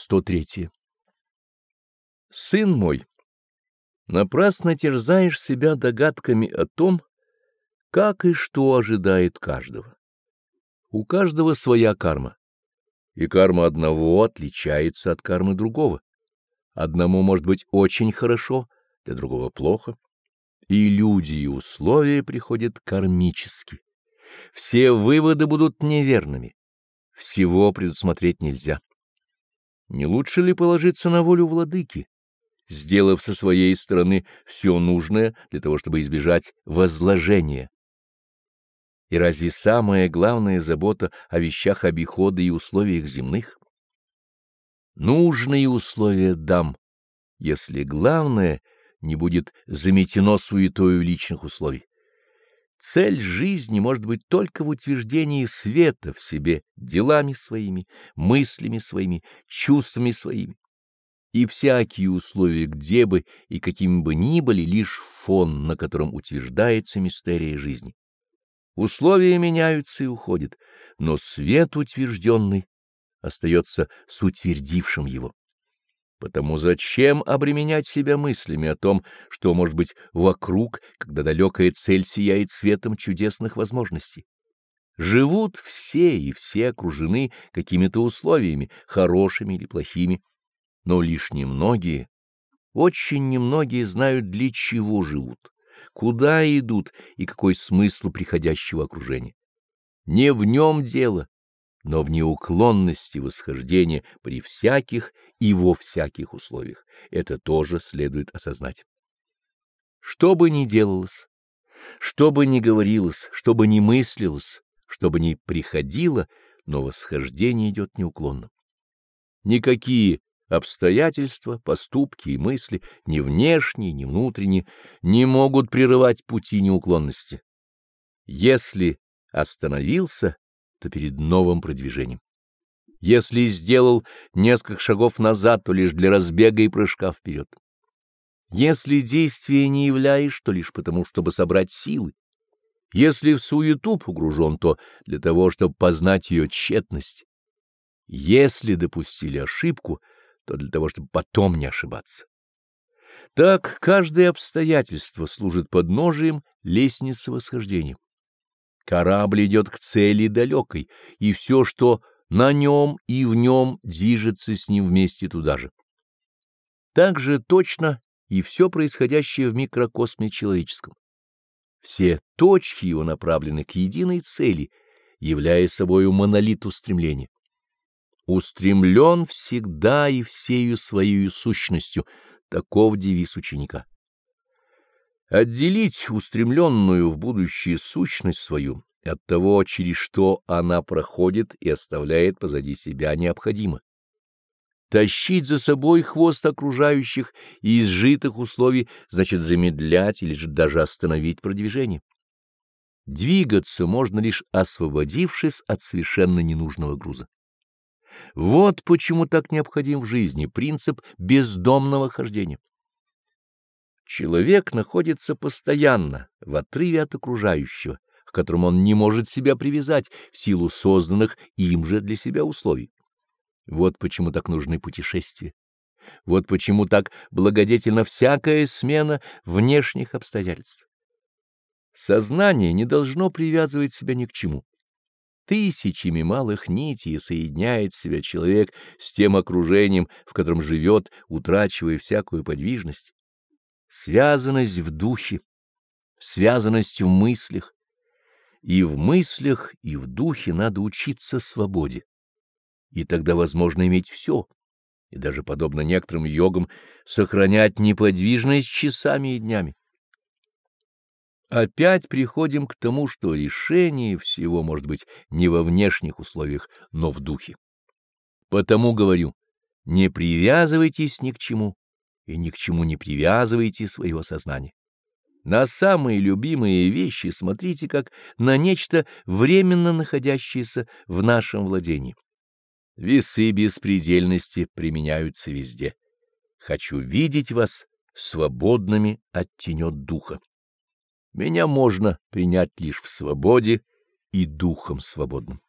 103. Сын мой, напрасно терзаешь себя догадками о том, как и что ожидает каждого. У каждого своя карма, и карма одного отличается от кармы другого. Одному может быть очень хорошо, для другого плохо. И люди, и условия приходят кармически. Все выводы будут неверными. Всего предусмотреть нельзя. Не лучше ли положиться на волю владыки, сделав со своей стороны все нужное для того, чтобы избежать возложения? И разве самая главная забота о вещах обихода и условиях земных? Нужные условия дам, если главное не будет заметено суетою личных условий. Цель жизни может быть только в утверждении света в себе делами своими, мыслями своими, чувствами своими. И всякие условия, где бы и какими бы ни были, лишь фон, на котором утверждается мистерия жизни. Условия меняются и уходят, но свет утвержденный остается с утвердившим его. Потому зачем обременять себя мыслями о том, что может быть вокруг, когда далекая цель сияет светом чудесных возможностей? Живут все, и все окружены какими-то условиями, хорошими или плохими, но лишь немногие, очень немногие знают, для чего живут, куда идут и какой смысл приходящего окружения. Не в нем дело, но в неуклонности восхождения при всяких и во всяких условиях. Это тоже следует осознать. Что бы ни делалось, что бы ни говорилось, что бы ни мыслилось, что бы ни приходило, но восхождение идет неуклонно. Никакие обстоятельства, поступки и мысли, ни внешние, ни внутренние, не могут прерывать пути неуклонности. Если остановился, то перед новым продвижением. Если сделал несколько шагов назад, то лишь для разбега и прыжка вперед. Если действие не являешь, то лишь потому, чтобы собрать силы. Если в суету погружен, то для того, чтобы познать ее тщетность. Если допустили ошибку, то для того, чтобы потом не ошибаться. Так каждое обстоятельство служит подножием лестницы восхождения. Корабль идет к цели далекой, и все, что на нем и в нем, движется с ним вместе туда же. Так же точно и все происходящее в микрокосме человеческом. Все точки его направлены к единой цели, являя собою монолит устремления. Устремлен всегда и всею своей сущностью, таков девиз ученика. Отделить устремленную в будущее сущность свою от того, через что она проходит и оставляет позади себя необходимо. Тащить за собой хвост окружающих и изжитых условий значит замедлять или же даже остановить продвижение. Двигаться можно лишь освободившись от совершенно ненужного груза. Вот почему так необходим в жизни принцип бездомного хождения. Человек находится постоянно в отрыве от окружающего, к которому он не может себя привязать в силу созданных им же для себя условий. Вот почему так нужны путешествия. Вот почему так благодетельна всякая смена внешних обстоятельств. Сознание не должно привязывать себя ни к чему. Тысячами малых нитей соединяет себя человек с тем окружением, в котором живет, утрачивая всякую подвижность связанность в духе, связанность в мыслях. И в мыслях, и в духе надо учиться свободе. И тогда возможно иметь все, и даже, подобно некоторым йогам, сохранять неподвижность часами и днями. Опять приходим к тому, что решение всего может быть не во внешних условиях, но в духе. Потому говорю, не привязывайтесь ни к чему, и ни к чему не привязывайте своего сознания. На самые любимые вещи смотрите как на нечто временно находящееся в нашем владении. Весы беспредельности применяются везде. Хочу видеть вас свободными от тенет духа. Меня можно принять лишь в свободе и духом свободным.